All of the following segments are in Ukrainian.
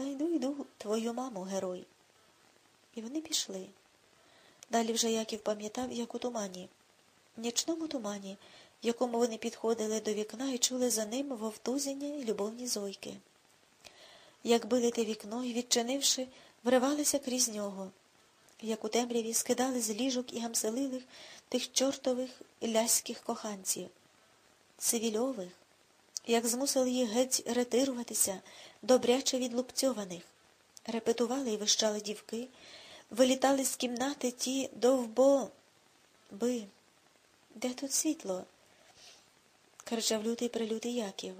Та йду, йду, твою маму, герой. І вони пішли. Далі вже Яків пам'ятав, як у тумані, нічному тумані, в якому вони підходили до вікна і чули за ним вовтузіння й любовні зойки. Як били те вікно і, відчинивши, вривалися крізь нього, як у темряві скидали з ліжок і гамселили тих чортових ляських коханців, цивільових, як змусили їх геть ретируватися, добряче відлупцьованих, репетували і вищали дівки, вилітали з кімнати ті довбо. Би. Де тут світло? кричав лютий прилютий Яків.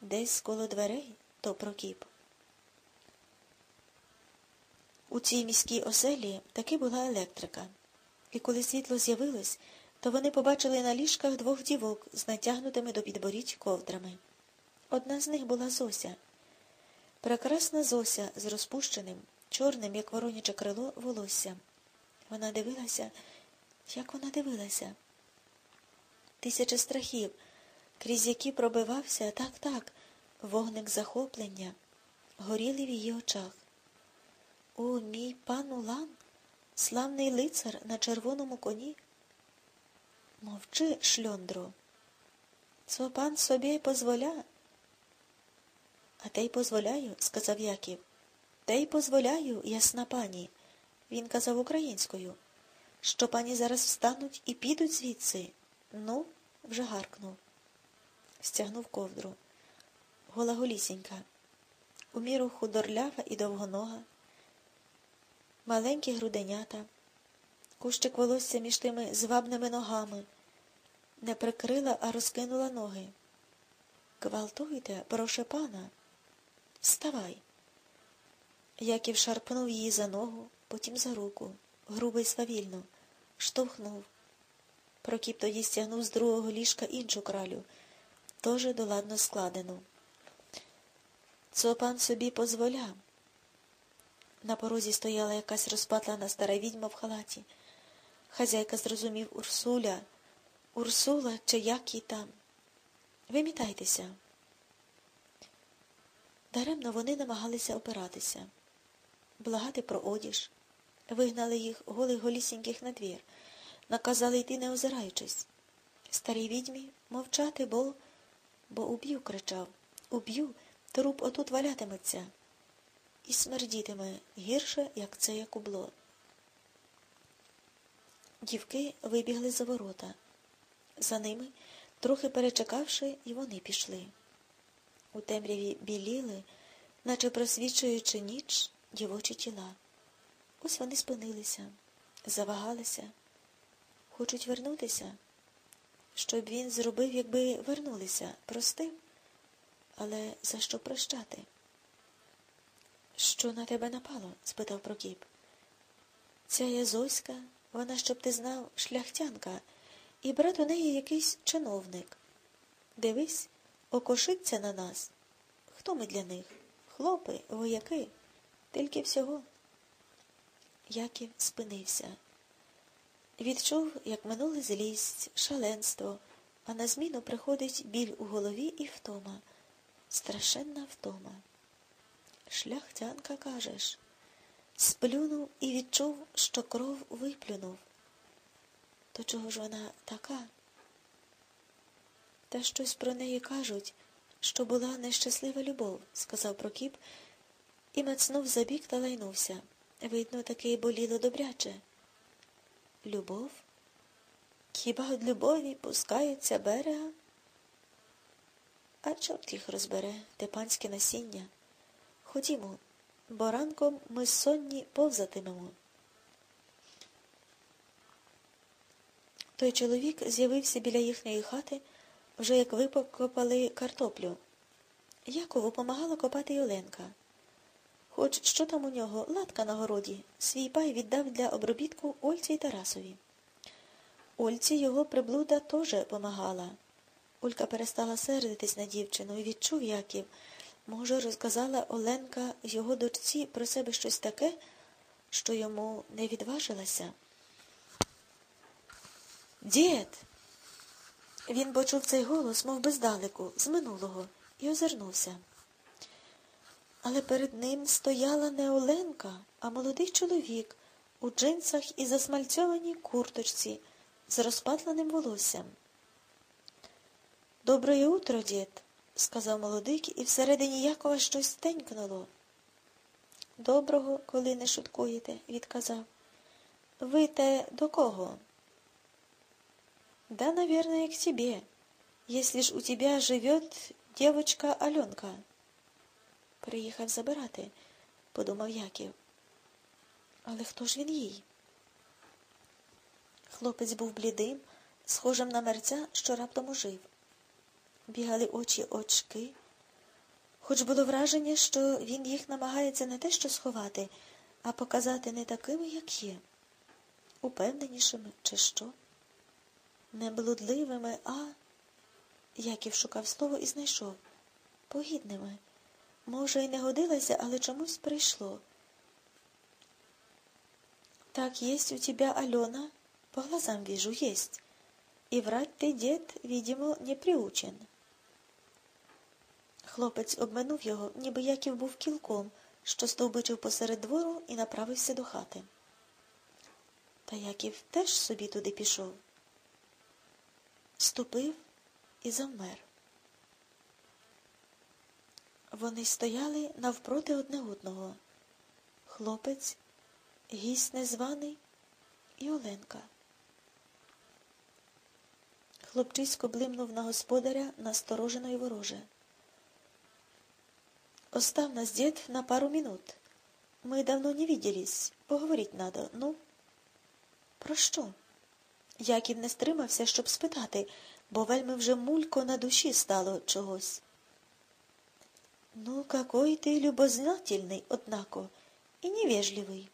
Десь коло дверей то прокіп. У цій міській оселі таки була електрика, і коли світло з'явилось, то вони побачили на ліжках двох дівок з натягнутими до підборідь ковдрами. Одна з них була Зося. Прекрасна Зося з розпущеним, чорним, як вороняче крило, волоссям. Вона дивилася, як вона дивилася. Тисяча страхів, крізь які пробивався так так, вогник захоплення, горіли в її очах. О, мій пан Улан, славний лицар на червоному коні. Мовчи, шльондро. Цо пан собі позволя. А те й позволяю, сказав Яків. Те й позволяю, ясна пані. Він казав українською, що пані зараз встануть і підуть звідси. Ну, вже гаркнув. Стягнув ковдру. Гола голісінька. У міру худорлява і довгонога. Маленькі груденята, кущик волосся між тими звабними ногами. Не прикрила, а розкинула ноги. Гвалтуйте, проше пана. Вставай. Яків шарпнув її за ногу, потім за руку, грубо й свавільно, штовхнув. Прокіп тоді стягнув з другого ліжка іншу кралю, теж доладно складену. Цо пан собі позволя. На порозі стояла якась розпатлана стара відьма в халаті. Хазяйка зрозумів Урсуля, Урсула чи як їй там. Вимітайтеся. Даремно вони намагалися опиратися, благати про одіж, вигнали їх голих голісіньких на двір, наказали йти, не озираючись. Старій відьмі мовчати, бо бо уб'ю, кричав. Уб'ю, труп отут валятиметься. І смердітиме гірше, як це як убло. Дівки вибігли за ворота. За ними, трохи перечекавши, і вони пішли. У темряві біліли, наче просвічуючи ніч, дівочі тіла. Ось вони спинилися, завагалися, хочуть вернутися. Що б він зробив, якби вернулися, простив, але за що прощати? Що на тебе напало? спитав Прокіп. Ця є Зоська, вона, щоб ти знав, шляхтянка, і брат у неї якийсь чиновник. Дивись, окошиться на нас. Хто ми для них? Хлопи, вояки, тільки всього. Яків спинився. Відчув, як минула злість, шаленство, а на зміну приходить біль у голові і втома, страшенна втома. Шляхтянка, кажеш, сплюнув і відчув, що кров виплюнув. То чого ж вона така? Та щось про неї кажуть, що була нещаслива любов, сказав Прокіп, і мацнув забік та лайнувся. Видно, таки боліло добряче. Любов? Хіба од любові пускаються берега? А чорт їх розбере, те панське насіння. Ходімо, бо ранком ми сонні повзатимемо. Той чоловік з'явився біля їхньої хати, вже як випокопали картоплю. Якову помагала копати й Оленка. Хоч що там у нього, латка на городі, свій пай віддав для обробітку Ольці й Тарасові. Ольці його приблуда теж помагала. Олька перестала сердитись на дівчину і відчув Яків, може, розказала Оленка його дочці про себе щось таке, що йому не відважилася. Дід. Він почув цей голос, мов би здалеку, з минулого, і озирнувся. Але перед ним стояла не Оленка, а молодий чоловік у джинсах і засмальцьованій курточці з розпатленим волоссям. Доброе утро, дід, сказав молодик, і всередині Якова щось тенькнуло. Доброго, коли не шуткуєте, відказав. Ви те до кого? Да, наверное, к тебе, если ж у тебя живет девочка Аленка. Приїхав забирати, подумав Яків. Але хто ж він їй? Хлопець був блідим, схожим на мерця, що раптом ожив. Бігали очі очки, хоч було враження, що він їх намагається не те що сховати, а показати не такими, як є, упевненішими, чи що, не блудливими, а, Яків шукав слово і знайшов, погідними. Може, й не годилася, але чомусь прийшло. Так, есть у тебя Алена, по глазам вижу, есть. И врать ты, дед, видимо, не приучен. Хлопець обминув його, ніби Яків був кілком, що стовбичив посеред двору і направився до хати. Та Яків теж собі туди пішов. Ступив і завмер. Вони стояли навпроти одне одного. Хлопець, гість незваний і Оленка. Хлопчисько блимнув на господаря насторожено й вороже. Остав нас дід на пару минут. Ми давно не виделись. Поговорить надо, ну? Про що? Яків не стримався, щоб спитати, бо вельми вже мулько на душі стало чогось. Ну, какой ты любознательный, однако, и невежливый.